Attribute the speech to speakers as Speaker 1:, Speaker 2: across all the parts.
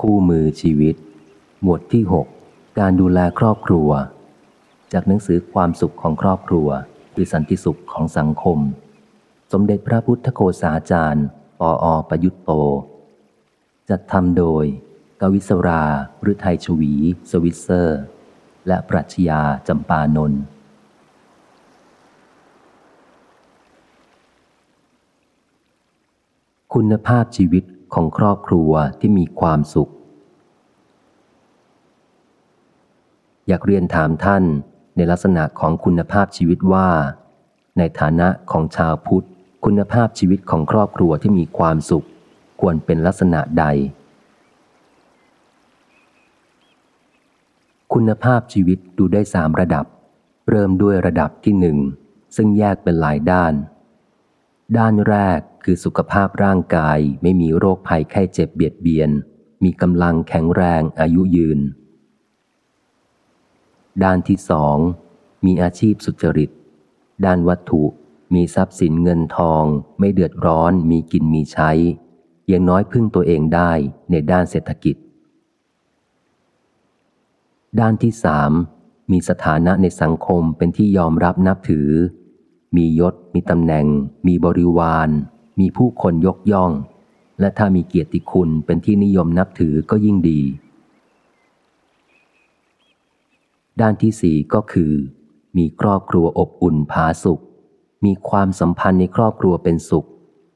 Speaker 1: คู่มือชีวิต หมวดที่ 6 การดูแลครอบครัว จากหนังสือความสุขของครอบครัว คือสันติสุขของสังคม สมเด็จพระพุทธโฆษาจารย์ ปออประยุตโต จัดทำโดย กวิศราหรือไทยชวี สวิตเซอร์ และปรัชญาจำปานนท์คุณภาพชีวิต ของครอบครัวที่มีความสุข อยากเรียนถามท่านในลักษณะของคุณภาพชีวิตว่า ในฐานะของชาวพุทธ คุณภาพชีวิตของครอบครัวที่มีความสุข ควรเป็นลักษณะใด คุณภาพชีวิตดูได้สามระดับ เริ่มด้วยระดับที่หนึ่งซึ่งแยกเป็นหลายด้าน ด้านแรก คือสุขภาพร่างกายไม่มีโรคภัยไข้เจ็บเบียดเบียน มีกำลังแข็งแรงอายุยืน ด้านที่สองมีอาชีพสุจริต ด้านวัตถุ มีทรัพย์สินเงินทอง ไม่เดือดร้อน มีกินมีใช้ ยังน้อยพึ่งตัวเองได้ในด้านเศรษฐกิจ ด้านที่สามมีสถานะในสังคมเป็นที่ยอมรับนับถือ มียศ มีตำแหน่ง มีบริวาร มีผู้คนยกย่อง และถ้ามีเกียรติคุณเป็นที่นิยมนับถือก็ยิ่งดี ด้านที่สี่ก็คือ มีครอบครัวอบอุ่นผาสุข มีความสัมพันธ์ในครอบครัวเป็นสุข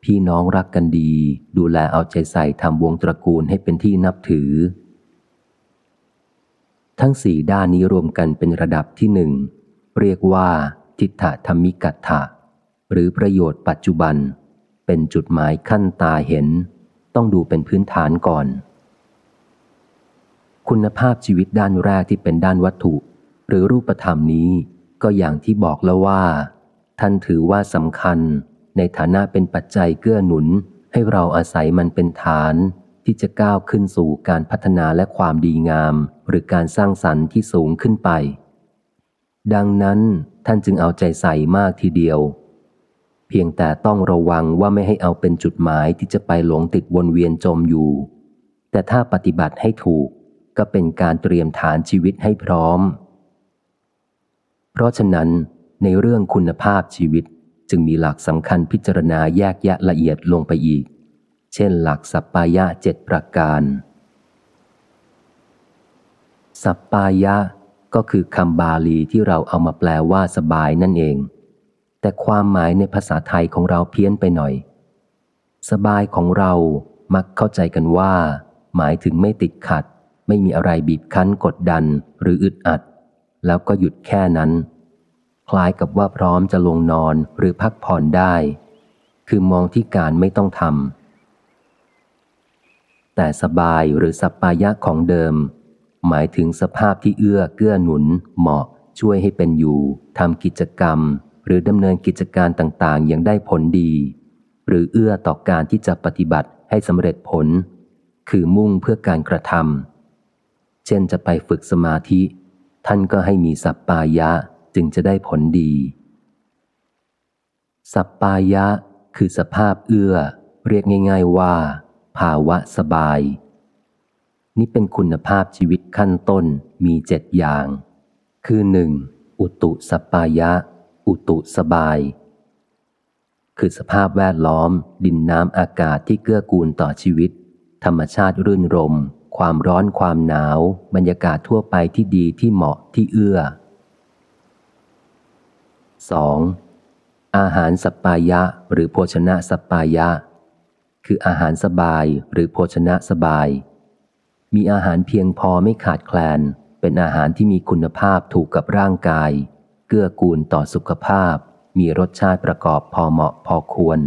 Speaker 1: พี่น้องรักกันดี ดูแลเอาใจใส่ทำวงตระกูลให้เป็นที่นับถือ ทั้งสี่ด้านนี้รวมกันเป็นระดับที่หนึ่งเรียกว่าทิฏฐธรรมิกัตถะหรือประโยชน์ปัจจุบัน เป็นจุดหมายขั้นตาเห็น ต้องดูเป็นพื้นฐานก่อน คุณภาพชีวิตด้านแรกที่เป็นด้านวัตถุ หรือรูปธรรมนี้ก็อย่างที่บอกแล้วว่า ท่านถือว่าสำคัญในฐานะเป็นปัจจัยเกื้อหนุน ให้เราอาศัยมันเป็นฐานที่จะก้าวขึ้นสู่การพัฒนาและความดีงาม หรือการสร้างสรรค์ที่สูงขึ้นไป ดังนั้นท่านจึงเอาใจใส่มากทีเดียว พียงแต่ต้องระวังว่าไม่ให้เอาเป็นจุดหมายที่จะไปหลงติดวนเวียนจมอยู่ แต่ถ้าปฏิบัติให้ถูกก็เป็นการเตรียมฐานชีวิตให้พร้อม เพราะฉะนั้นในเรื่องคุณภาพชีวิตจึงมีหลักสำคัญพิจารณาแยกแยะละเอียดลงไปอีก เช่นหลักสัปปายะเจ็ดประการ สัปปายะก็คือคำบาลีที่เราเอามาแปลว่าสบายนั่นเอง แต่ความหมายในภาษาไทยของเราเพี้ยนไปหน่อย สบายของเรามักเข้าใจกันว่า หมายถึงไม่ติดขัด ไม่มีอะไรบีบคั้นกดดันหรืออึดอัด แล้วก็หยุดแค่นั้น คล้ายกับว่าพร้อมจะลงนอนหรือพักผ่อนได้ คือมองที่การไม่ต้องทำแต่สบายหรือสัปปายะของเดิม หมายถึงสภาพที่เอื้อเกื้อหนุน เหมาะช่วยให้เป็นอยู่ทำกิจกรรม หรือดำเนินกิจการต่างๆ อย่างได้ผลดี หรือเอื้อต่อการที่จะปฏิบัติให้สำเร็จผล คือมุ่งเพื่อการกระทำเช่นจะไปฝึกสมาธิ ท่านก็ให้มีสัปปายะจึงจะได้ผลดี สัปปายะ คือสภาพเอื้อ เรียกง่าย ๆว่า ภาวะสบาย นี่เป็นคุณภาพชีวิตขั้นต้นมีเจ็ดอย่าง คือหนึ่งอุตุสปายะ อุตุสบาย คือสภาพแวดล้อม ดินน้ำอากาศที่เกื้อกูลต่อชีวิต ธรรมชาติรื่นรม ความร้อนความหนาว บรรยากาศทั่วไปที่ดีที่เหมาะที่เอื้อ 2. อาหารสปายะหรือโภชนะสปายะ คืออาหารสบายหรือโภชนะสบาย มีอาหารเพียงพอไม่ขาดแคลน เป็นอาหารที่มีคุณภาพถูกกับร่างกาย เกื้อกูลต่อสุขภาพ มีรสชาติประกอบพอเหมาะพอควร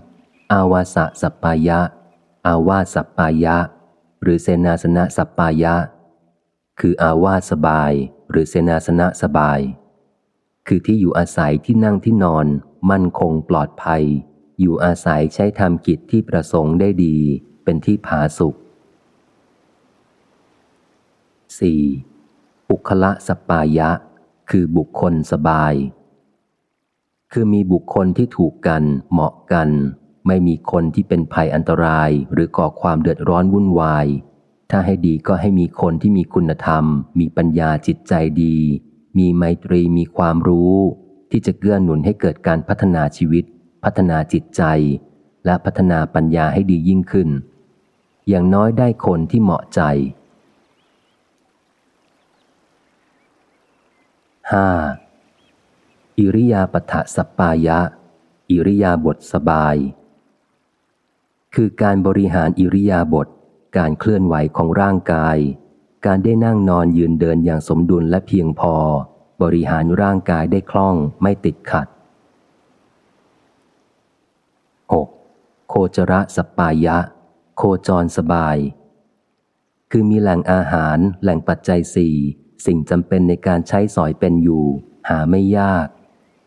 Speaker 1: 3. อาวาสสัปปายะ อาวาสสัปปายะ หรือเสนาสนะสัปปายะ คืออาวาสสบาย หรือเสนาสนะสบาย คือที่อยู่อาศัยที่นั่งที่นอน มั่นคงปลอดภัย อยู่อาศัยใช้ทำกิจที่ประสงค์ได้ดี เป็นที่ผาสุข 4. บุคละสปายะ คือบุคคลสบาย คือมีบุคคลที่ถูกกัน เหมาะกัน ไม่มีคนที่เป็นภัยอันตรายหรือก่อความเดือดร้อนวุ่นวาย ถ้าให้ดีก็ให้มีคนที่มีคุณธรรม มีปัญญาจิตใจดี มีไมตรีมีความรู้ ที่จะเกื้อหนุนให้เกิดการพัฒนาชีวิต พัฒนาจิตใจ และพัฒนาปัญญาให้ดียิ่งขึ้น อย่างน้อยได้คนที่เหมาะใจ 5. อิริยาปถะสปายะ อิริยาบถสบาย คือการบริหารอิริยาบถการเคลื่อนไหวของร่างกาย การได้นั่งนอนยืนเดินอย่างสมดุลและเพียงพอ บริหารร่างกายได้คล่องไม่ติดขัด 6. โคจระสปายะ โคจรสบาย คือมีแหล่งอาหารแหล่งปัจจัยสี่ สิ่งจำเป็นในการใช้สอยเป็นอยู่ หาไม่ยาก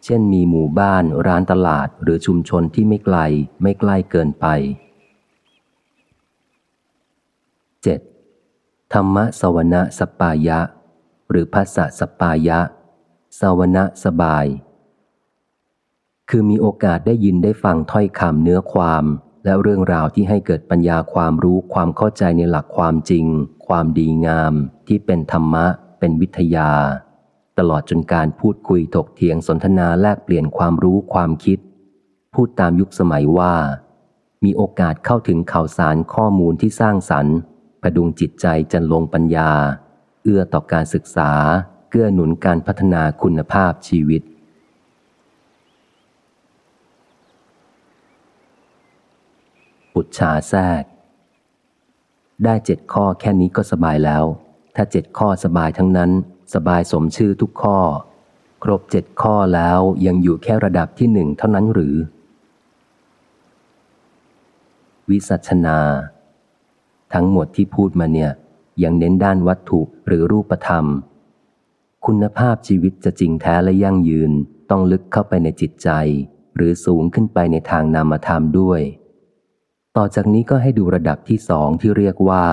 Speaker 1: เช่นมีหมู่บ้านร้านตลาดหรือชุมชนที่ไม่ไกลไม่ใกล้เกินไป 7. ธรรมะสวนะสปายะ หรือภาษาสปายะ สวนะสบาย คือมีโอกาสได้ยินได้ฟังถ้อยคำเนื้อความและเรื่องราวที่ให้เกิดปัญญาความรู้ความเข้าใจในหลักความจริง ความดีงามที่เป็นธรรมะ เป็นวิทยา ตลอดจนการพูดคุยถกเถียงสนทนาแลกเปลี่ยนความรู้ความคิด พูดตามยุคสมัยว่า มีโอกาสเข้าถึงข่าวสารข้อมูลที่สร้างสรรค์พดุงจิตใจจันลงปัญญา เอื้อต่อการศึกษา เกื้อหนุนการพัฒนาคุณภาพชีวิตปุจฉาแทรก ได้เจ็ดข้อแค่นี้ก็สบายแล้ว ถ้าเจ็ดข้อสบายทั้งนั้น สบายสมชื่อทุกข้อ ครบเจ็ดข้อแล้วยังอยู่แค่ระดับที่หนึ่งเท่านั้นหรือ วิสัชนา ทั้งหมดที่พูดมาเนี่ย ยังเน้นด้านวัตถุหรือรูปธรรม คุณภาพชีวิตจะจริงแท้และยั่งยืนต้องลึกเข้าไปในจิตใจ หรือสูงขึ้นไปในทางนามธรรมด้วย ต่อจากนี้ก็ให้ดูระดับที่สองที่เรียกว่า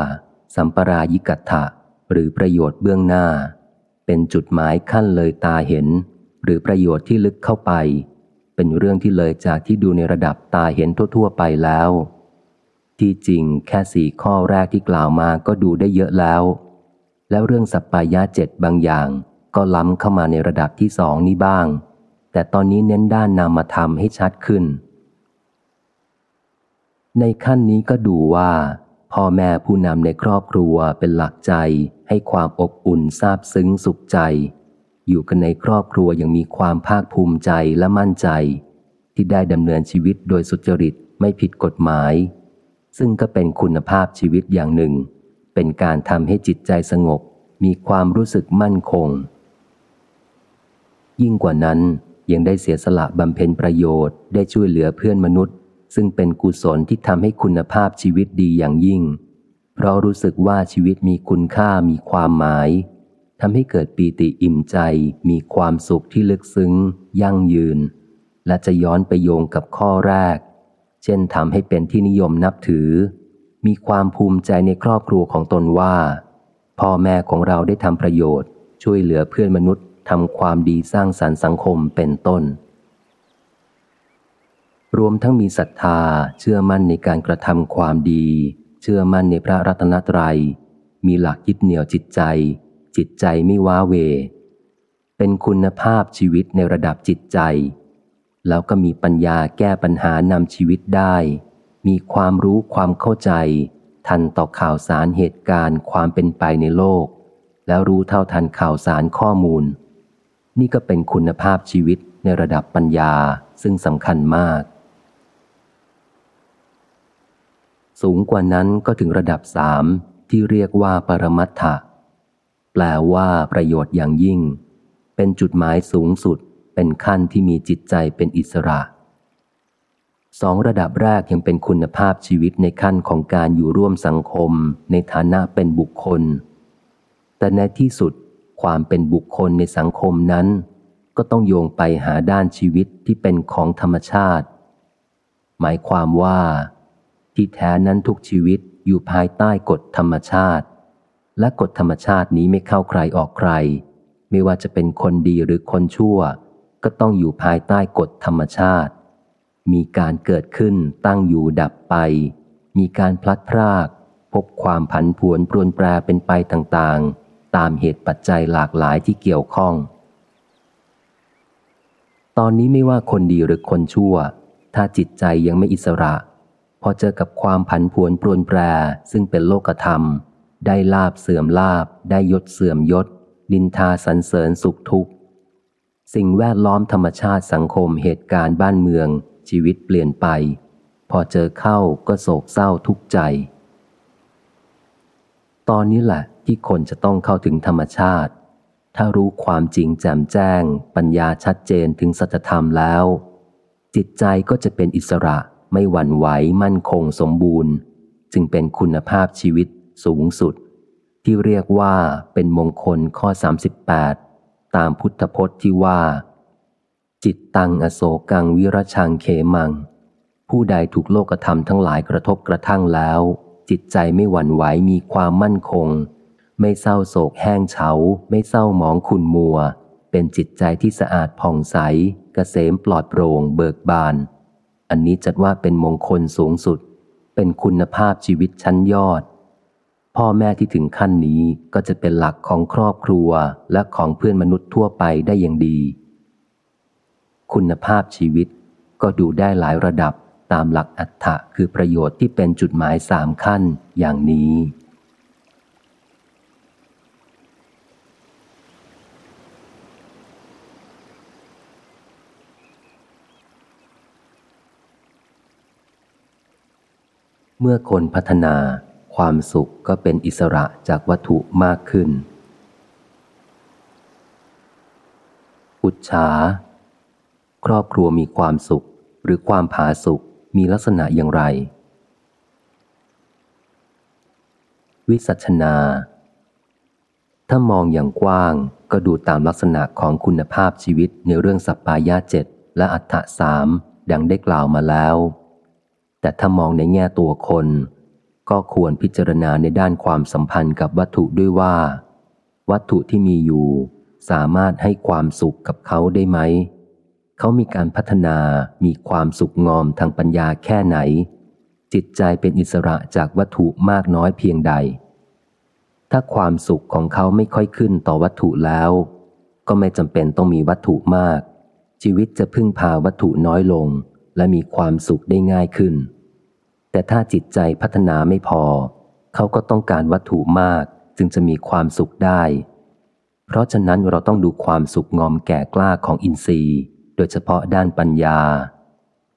Speaker 1: สัมปรายิกัตถะ หรือประโยชน์เบื้องหน้า เป็นจุดหมายขั้นเลยตาเห็น หรือประโยชน์ที่ลึกเข้าไป เป็นเรื่องที่เลยจากที่ดูในระดับตาเห็นทั่ว ๆ ไปแล้ว ที่จริงแค่สี่ข้อแรกที่กล่าวมาก็ดูได้เยอะแล้ว แล้วเรื่องสัปปายะเจ็ดบางอย่าง ก็ล้ำเข้ามาในระดับที่สองนี้บ้าง แต่ตอนนี้เน้นด้านนามธรรมให้ชัดขึ้น ในขั้นนี้ก็ดูว่า พ่อแม่ผู้นำในครอบครัวเป็นหลักใจให้ความอบอุ่นซาบซึ้งสุขใจ อยู่กันในครอบครัวยังมีความภาคภูมิใจและมั่นใจ ที่ได้ดำเนินชีวิตโดยสุจริตไม่ผิดกฎหมาย ซึ่งก็เป็นคุณภาพชีวิตอย่างหนึ่ง เป็นการทำให้จิตใจสงบ มีความรู้สึกมั่นคง ยิ่งกว่านั้นยังได้เสียสละบำเพ็ญประโยชน์ได้ช่วยเหลือเพื่อนมนุษย์ ซึ่งเป็นกุศลที่ทำให้คุณภาพชีวิตดีอย่างยิ่ง เพราะรู้สึกว่าชีวิตมีคุณค่ามีความหมายทำให้เกิดปีติอิ่มใจ มีความสุขที่ลึกซึ้ง ยั่งยืน และจะย้อนไปโยงกับข้อแรก เช่นทำให้เป็นที่นิยมนับถือ มีความภูมิใจในครอบครัวของตนว่า พ่อแม่ของเราได้ทำประโยชน์ ช่วยเหลือเพื่อนมนุษย์ทำความดีสร้างสรรค์สังคมเป็นต้น รวมทั้งมีศรัทธาเชื่อมั่นในการกระทำความดี เชื่อมั่นในพระรัตนตรยัย มีหลักยึดเหนี่ยวจิตใจ จิตใจไม่ว้าเว เป็นคุณภาพชีวิตในระดับจิตใจ แล้วก็มีปัญญาแก้ปัญหานำชีวิตได้ มีความรู้ความเข้าใจ ทันต่อข่าวสารเหตุการณ์ความเป็นไปในโลก แล้วรู้เท่าทันข่าวสารข้อมูล นี่ก็เป็นคุณภาพชีวิตในระดับปัญญาซึ่งสำคัญมาก สูงกว่านั้นก็ถึงระดับสามที่เรียกว่าปรมัตถะแปลว่าประโยชน์อย่างยิ่ง เป็นจุดหมายสูงสุด เป็นขั้นที่มีจิตใจเป็นอิสระสองระดับแรกยังเป็นคุณภาพชีวิตในขั้นของการอยู่ร่วมสังคม ในฐานะเป็นบุคคล แต่ในที่สุดความเป็นบุคคลในสังคมนั้น ก็ต้องโยงไปหาด้านชีวิตที่เป็นของธรรมชาติ หมายความว่า ที่แท้นั้นทุกชีวิตอยู่ภายใต้กฎธรรมชาติ และกฎธรรมชาตินี้ไม่เข้าใครออกใคร ไม่ว่าจะเป็นคนดีหรือคนชั่ว ก็ต้องอยู่ภายใต้กฎธรรมชาติ มีการเกิดขึ้นตั้งอยู่ดับไป มีการพลัดพราก พบความผันผวนปรวนแปรเป็นไปต่างๆ ตามเหตุปัจจัยหลากหลายที่เกี่ยวข้อง ตอนนี้ไม่ว่าคนดีหรือคนชั่ว ถ้าจิตใจยังไม่อิสระ พอเจอกับความผันผวนปรวนแปรซึ่งเป็นโลกธรรม ได้ลาบเสื่อมลาบ ได้ยศเสื่อมยศนินทาสรรเสริญสุขทุกข์ สิ่งแวดล้อมธรรมชาติสังคมเหตุการณ์บ้านเมือง ชีวิตเปลี่ยนไป พอเจอเข้าก็โศกเศร้าทุกข์ใจ ตอนนี้แหละที่คนจะต้องเข้าถึงธรรมชาติ ถ้ารู้ความจริงแจ่มแจ้ง ปัญญาชัดเจนถึงสัจธรรมแล้ว จิตใจก็จะเป็นอิสระ ไม่หวั่นไหวมั่นคงสมบูรณ์ จึงเป็นคุณภาพชีวิตสูงสุด ที่เรียกว่าเป็นมงคลข้อ 38 ตามพุทธพจน์ที่ว่า จิตตังอโศกังวิรชังเขมัง ผู้ใดถูกโลกธรรมทั้งหลายกระทบกระทั่งแล้ว จิตใจไม่หวั่นไหวมีความมั่นคง ไม่เศร้าโศกแห้งเฉา ไม่เศร้าหมองขุนมัว เป็นจิตใจที่สะอาดผ่องใสกเกษมปลอดโปร่งเบิกบาน อันนี้จัดว่าเป็นมงคลสูงสุด เป็นคุณภาพชีวิตชั้นยอด พ่อแม่ที่ถึงขั้นนี้ก็จะเป็นหลักของครอบครัวและของเพื่อนมนุษย์ทั่วไปได้อย่างดี คุณภาพชีวิตก็ดูได้หลายระดับตามหลักอัฏฐะคือประโยชน์ที่เป็นจุดหมายสามขั้นอย่างนี้ เมื่อคนพัฒนา ความสุขก็เป็นอิสระจากวัตถุมากขึ้น อุจฉา ครอบครัวมีความสุขหรือความผาสุกมีลักษณะอย่างไร วิสัชนา ถ้ามองอย่างกว้างก็ดูตามลักษณะของคุณภาพชีวิตในเรื่องสัปปายาเจ็ดและอัฏฐสามดังได้กล่าวมาแล้ว แต่ถ้ามองในแง่ตัวคน ก็ควรพิจารณาในด้านความสัมพันธ์กับวัตถุด้วยว่า วัตถุที่มีอยู่ สามารถให้ความสุขกับเขาได้ไหม เขามีการพัฒนามีความสุขงอมทางปัญญาแค่ไหน จิตใจเป็นอิสระจากวัตถุมากน้อยเพียงใด ถ้าความสุขของเขาไม่ค่อยขึ้นต่อวัตถุแล้ว ก็ไม่จำเป็นต้องมีวัตถุมาก ชีวิตจะพึ่งพาวัตถุน้อยลง และมีความสุขได้ง่ายขึ้น แต่ถ้าจิตใจพัฒนาไม่พอ เขาก็ต้องการวัตถุมากจึงจะมีความสุขได้ เพราะฉะนั้นเราต้องดูความสุขงอมแก่กล้าของอินทรีย์ โดยเฉพาะด้านปัญญา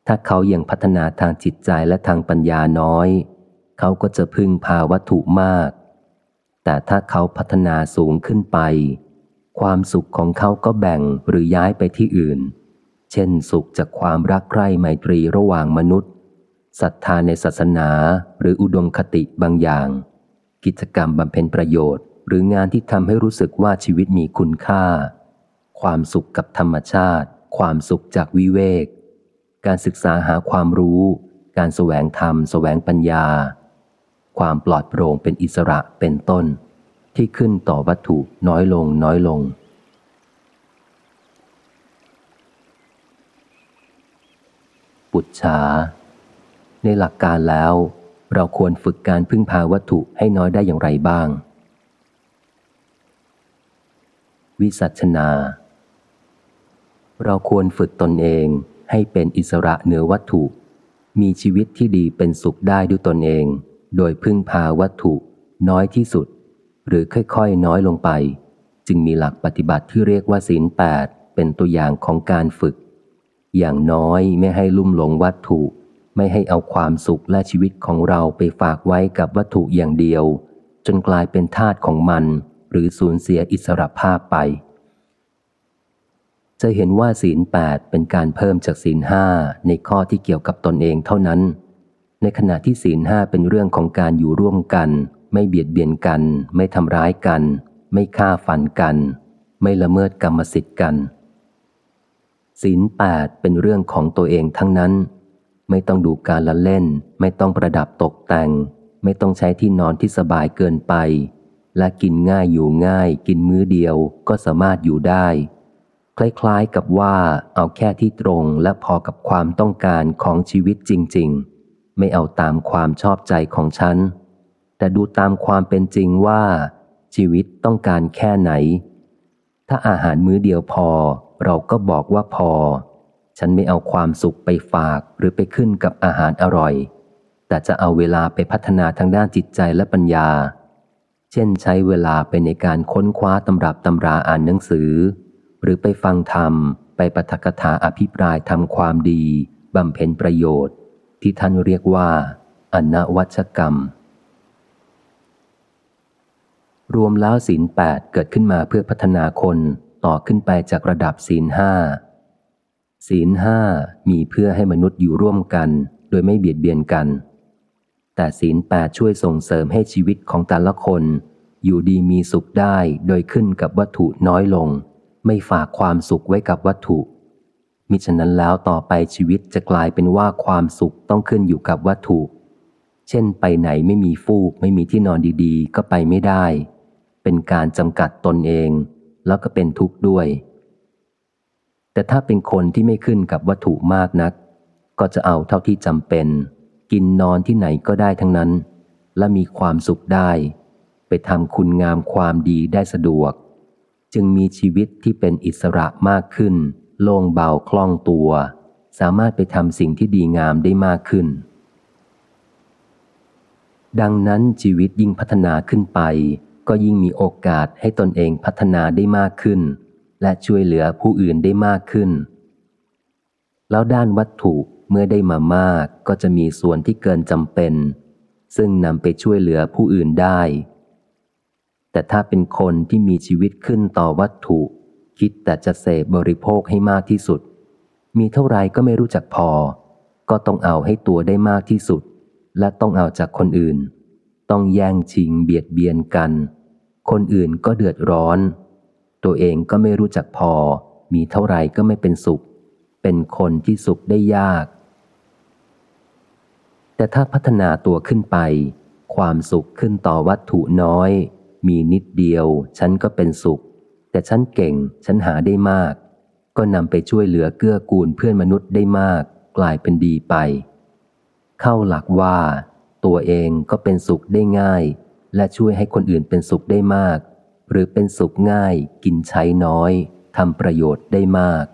Speaker 1: ถ้าเขายังพัฒนาทางจิตใจและทางปัญญาน้อย เขาก็จะพึ่งพาวัตถุมาก แต่ถ้าเขาพัฒนาสูงขึ้นไป ความสุขของเขาก็แบ่งหรือย้ายไปที่อื่น ช่นสุขจากความรักใคร่ไมตรีระหว่างมนุษย์ศรัทธาในศาสนาหรืออุดมคติบางอย่าง กิจกรรมบำเพ็ญประโยชน์ หรืองานที่ทำให้รู้สึกว่าชีวิตมีคุณค่า ความสุขกับธรรมชาติ ความสุขจากวิเวก การศึกษาหาความรู้ การแสวงธรรมแสวงปัญญา ความปลอดโปร่งเป็นอิสระเป็นต้น ที่ขึ้นต่อวัตถุน้อยลงน้อยลง ปุจฉา ในหลักการแล้ว เราควรฝึกการพึ่งพาวัตถุให้น้อยได้อย่างไรบ้าง วิสัชนา เราควรฝึกตนเองให้เป็นอิสระเหนือวัตถุ มีชีวิตที่ดีเป็นสุขได้ด้วยตนเอง โดยพึ่งพาวัตถุน้อยที่สุด หรือค่อยๆ น้อยลงไป จึงมีหลักปฏิบัติที่เรียกว่าศีลแปดเป็นตัวอย่างของการฝึก อย่างน้อยไม่ให้ลุ่มหลงวัตถุ ไม่ให้เอาความสุขและชีวิตของเราไปฝากไว้กับวัตถุอย่างเดียว จนกลายเป็นทาตของมัน หรือสูญเสียอิสรภาพไป จะเห็นว่าศีลแปดเป็นการเพิ่มจากศีลห้าในข้อที่เกี่ยวกับตนเองเท่านั้น ในขณะที่ศีลห้าเป็นเรื่องของการอยู่ร่วมกัน ไม่เบียดเบียนกัน ไม่ทำร้ายกัน ไม่ฆ่าฟันกัน ไม่ละเมิดกรรมสิทธิ์กัน ศีลแปดเป็นเรื่องของตัวเองทั้งนั้น ไม่ต้องดูการละเล่น ไม่ต้องประดับตกแต่ง ไม่ต้องใช้ที่นอนที่สบายเกินไป และกินง่ายอยู่ง่าย กินมื้อเดียวก็สามารถอยู่ได้ คล้ายๆกับว่าเอาแค่ที่ตรงและพอกับความต้องการของชีวิตจริง ๆ ไม่เอาตามความชอบใจของฉัน แต่ดูตามความเป็นจริงว่า ชีวิตต้องการแค่ไหน ถ้าอาหารมื้อเดียวพอ เราก็บอกว่าพอ ฉันไม่เอาความสุขไปฝากหรือไปขึ้นกับอาหารอร่อย แต่จะเอาเวลาไปพัฒนาทางด้านจิตใจและปัญญา เช่นใช้เวลาไปในการค้นคว้าตำรับตำราอ่านหนังสือ หรือไปฟังธรรม ไปปฐกถาอภิปรายทำความดีบำเพ็ญประโยชน์ ที่ท่านเรียกว่าอนวัชกรรม รวมแล้วศีลแปดเกิดขึ้นมาเพื่อพัฒนาคน ต่อขึ้นไปจากระดับศีลห้าศีลห้ามีเพื่อให้มนุษย์อยู่ร่วมกัน โดยไม่เบียดเบียนกัน แต่ศีลแปดช่วยส่งเสริมให้ชีวิตของแต่ละคน อยู่ดีมีสุขได้โดยขึ้นกับวัตถุน้อยลง ไม่ฝากความสุขไว้กับวัตถุ มิฉะนั้นแล้วต่อไปชีวิตจะกลายเป็นว่าความสุขต้องขึ้นอยู่กับวัตถุ เช่นไปไหนไม่มีฟูกไม่มีที่นอนดีๆ ก็ไปไม่ได้ เป็นการจำกัดตนเอง แล้วก็เป็นทุกข์ด้วย แต่ถ้าเป็นคนที่ไม่ขึ้นกับวัตถุมากนัก ก็จะเอาเท่าที่จำเป็น กินนอนที่ไหนก็ได้ทั้งนั้น และมีความสุขได้ ไปทำคุณงามความดีได้สะดวก จึงมีชีวิตที่เป็นอิสระมากขึ้น โล่งเบาคล่องตัว สามารถไปทำสิ่งที่ดีงามได้มากขึ้นดังนั้นชีวิตยิ่งพัฒนาขึ้นไป ก็ยิ่งมีโอกาสให้ตนเองพัฒนาได้มากขึ้น และช่วยเหลือผู้อื่นได้มากขึ้น แล้วด้านวัตถุเมื่อได้มามากก็จะมีส่วนที่เกินจำเป็น ซึ่งนำไปช่วยเหลือผู้อื่นได้ แต่ถ้าเป็นคนที่มีชีวิตขึ้นต่อวัตถุ คิดแต่จะเสพบริโภคให้มากที่สุด มีเท่าไรก็ไม่รู้จักพอ ก็ต้องเอาให้ตัวได้มากที่สุด และต้องเอาจากคนอื่น ต้องแย่งชิงเบียดเบียนกัน คนอื่นก็เดือดร้อน ตัวเองก็ไม่รู้จักพอ มีเท่าไรก็ไม่เป็นสุข เป็นคนที่สุขได้ยาก แต่ถ้าพัฒนาตัวขึ้นไป ความสุขขึ้นต่อวัตถุน้อย มีนิดเดียว ฉันก็เป็นสุข แต่ฉันเก่ง ฉันหาได้มาก ก็นำไปช่วยเหลือเกื้อกูลเพื่อนมนุษย์ได้มาก กลายเป็นดีไป เข้าหลักว่า ตัวเองก็เป็นสุขได้ง่าย และช่วยให้คนอื่นเป็นสุขได้มาก หรือเป็นสุขง่าย กินใช้น้อยทำประโยชน์ได้มาก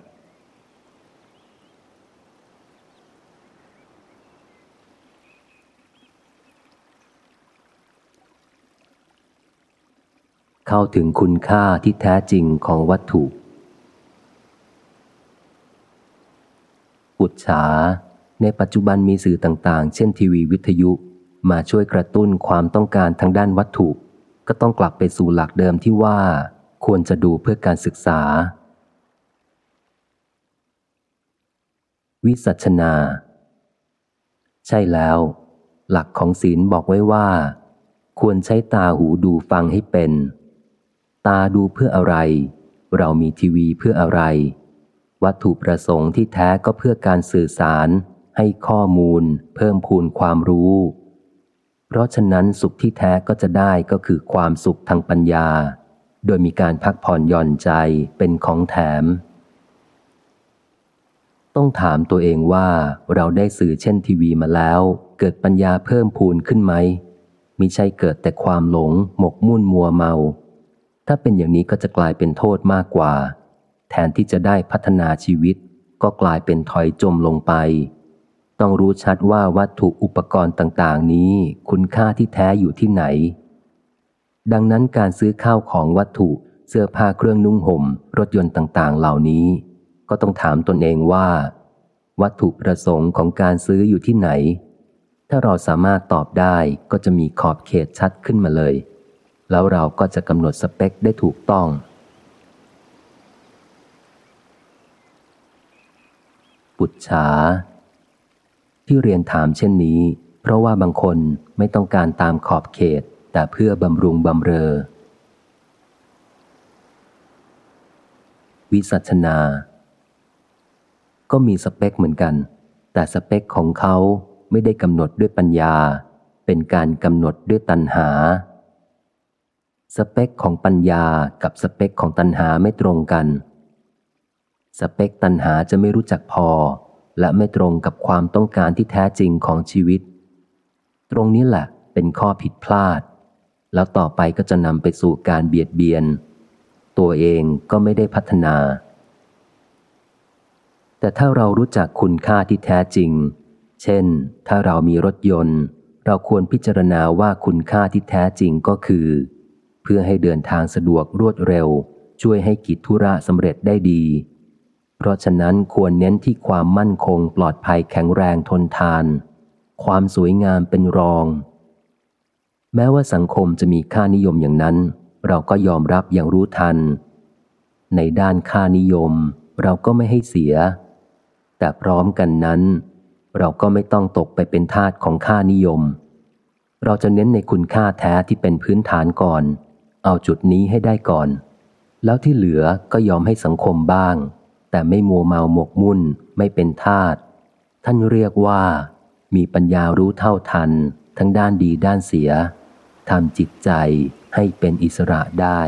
Speaker 1: เข้าถึงคุณค่าที่แท้จริงของวัตถุปุจฉาในปัจจุบันมีสื่อต่าง ๆ เช่นทีวีวิทยุ มาช่วยกระตุ้นความต้องการทางด้านวัตถุ ก็ต้องกลับไปสู่หลักเดิมที่ว่า ควรจะดูเพื่อการศึกษา วิสัชนา ใช่แล้ว หลักของศีลบอกไว้ว่า ควรใช้ตาหูดูฟังให้เป็น ตาดูเพื่ออะไร เรามีทีวีเพื่ออะไร วัตถุประสงค์ที่แท้ก็เพื่อการสื่อสาร ให้ข้อมูล เพิ่มพูนความรู้ เพราะฉะนั้นสุขที่แท้ก็จะได้ก็คือความสุขทางปัญญา โดยมีการพักผ่อนหย่อนใจเป็นของแถม ต้องถามตัวเองว่าเราได้สื่อเช่นทีวีมาแล้ว เกิดปัญญาเพิ่มพูนขึ้นไหมมิใช่เกิดแต่ความหลง หมกมุ่นมัวเมา ถ้าเป็นอย่างนี้ก็จะกลายเป็นโทษมากกว่า แทนที่จะได้พัฒนาชีวิต ก็กลายเป็นถอยจมลงไป ต้องรู้ชัดว่าวัตถุอุปกรณ์ต่าง ๆ นี้คุณค่าที่แท้อยู่ที่ไหน ดังนั้นการซื้อข้าวของวัตถุเสื้อผ้าเครื่องนุ่งหม่ม รถยนต์ต่างๆ เหล่านี้ ก็ต้องถามตนเองว่า วัตถุประสงค์ของการซื้ออยู่ที่ไหน ถ้าเราสามารถตอบได้ก็จะมีขอบเขตชัดขึ้นมาเลย แล้วเราก็จะกำหนดสเปคได้ถูกต้องปุจฉา ที่เรียนถามเช่นนี้ เพราะว่าบางคนไม่ต้องการตามขอบเขต แต่เพื่อบำรุงบำเรอ วิสัชนา ก็มีสเปคเหมือนกัน แต่สเปคของเขาไม่ได้กำหนดด้วยปัญญา เป็นการกำหนดด้วยตัณหา สเปคของปัญญากับสเปคของตัณหาไม่ตรงกัน สเปคตัณหาจะไม่รู้จักพอ และไม่ตรงกับความต้องการที่แท้จริงของชีวิต ตรงนี้แหละเป็นข้อผิดพลาด แล้วต่อไปก็จะนำไปสู่การเบียดเบียน ตัวเองก็ไม่ได้พัฒนา แต่ถ้าเรารู้จักคุณค่าที่แท้จริง เช่น ถ้าเรามีรถยนต์ เราควรพิจารณาว่าคุณค่าที่แท้จริงก็คือ เพื่อให้เดินทางสะดวกรวดเร็ว ช่วยให้กิจธุระสำเร็จได้ดี เพราะฉะนั้นควรเน้นที่ความมั่นคงปลอดภัยแข็งแรงทนทาน ความสวยงามเป็นรอง แม้ว่าสังคมจะมีค่านิยมอย่างนั้น เราก็ยอมรับอย่างรู้ทัน ในด้านค่านิยม เราก็ไม่ให้เสีย แต่พร้อมกันนั้น เราก็ไม่ต้องตกไปเป็นทาสของค่านิยม เราจะเน้นในคุณค่าแท้ที่เป็นพื้นฐานก่อน เอาจุดนี้ให้ได้ก่อน แล้วที่เหลือก็ยอมให้สังคมบ้าง แต่ไม่มัวเมาหมกมุ่นไม่เป็นทาตท่านเรียกว่า มีปัญญารู้เท่าทัน ทั้งด้านดีด้านเสียทำจิตใจให้เป็นอิสระได้